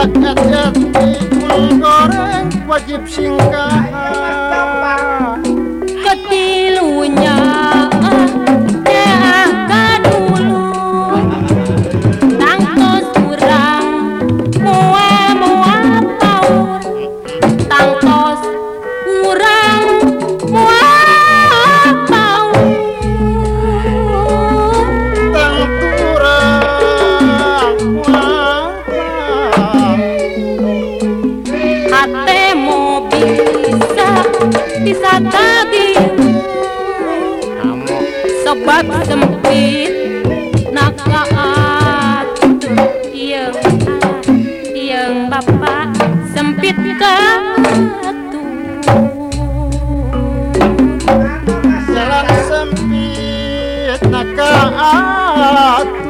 rakyat jadi goreng wajib singgah bapak sempit katu Jalan sempit nakatu